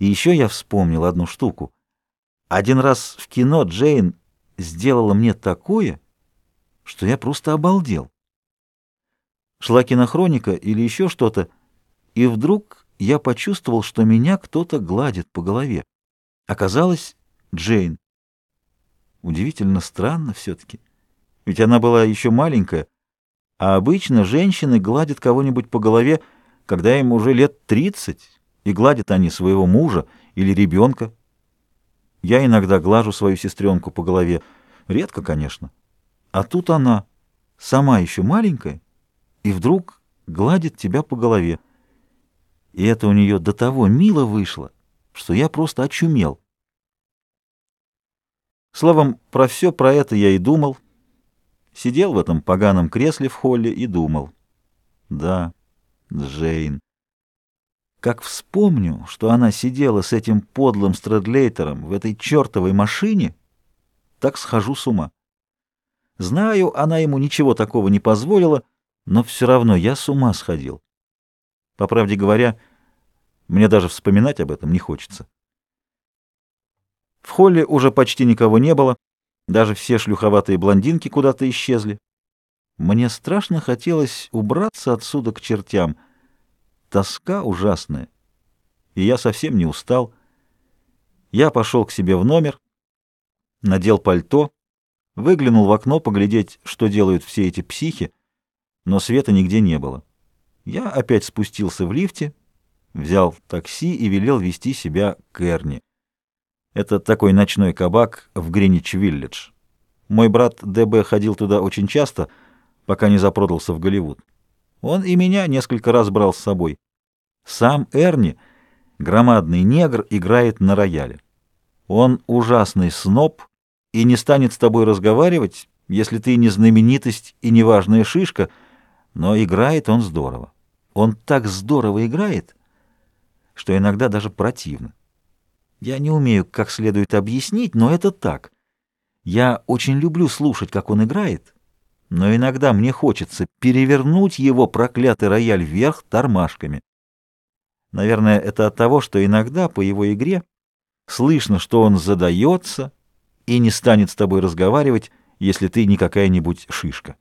И еще я вспомнил одну штуку. Один раз в кино Джейн сделала мне такое, что я просто обалдел. Шла кинохроника или еще что-то, и вдруг я почувствовал, что меня кто-то гладит по голове. Оказалось, Джейн. Удивительно странно все-таки. Ведь она была еще маленькая, а обычно женщины гладят кого-нибудь по голове, когда им уже лет тридцать, и гладят они своего мужа или ребенка. Я иногда глажу свою сестренку по голове, редко, конечно. А тут она, сама еще маленькая, и вдруг гладит тебя по голове. И это у нее до того мило вышло, что я просто очумел. Словом, про все про это я и думал. Сидел в этом поганом кресле в холле и думал. Да, Джейн. Как вспомню, что она сидела с этим подлым страдлейтером в этой чертовой машине, так схожу с ума. Знаю, она ему ничего такого не позволила, но все равно я с ума сходил. По правде говоря, мне даже вспоминать об этом не хочется. В холле уже почти никого не было, даже все шлюховатые блондинки куда-то исчезли. Мне страшно хотелось убраться отсюда к чертям. Тоска ужасная. И я совсем не устал. Я пошел к себе в номер, надел пальто, выглянул в окно поглядеть, что делают все эти психи, но света нигде не было. Я опять спустился в лифте, взял такси и велел вести себя к Эрни. Это такой ночной кабак в Гринич-Виллидж. Мой брат ДБ ходил туда очень часто, пока не запродался в Голливуд. Он и меня несколько раз брал с собой. Сам Эрни, громадный негр, играет на рояле. Он ужасный сноб и не станет с тобой разговаривать, если ты не знаменитость и не важная шишка, но играет он здорово. Он так здорово играет, что иногда даже противно. Я не умею как следует объяснить, но это так. Я очень люблю слушать, как он играет, но иногда мне хочется перевернуть его проклятый рояль вверх тормашками. Наверное, это от того, что иногда по его игре слышно, что он задается и не станет с тобой разговаривать, если ты не какая-нибудь шишка.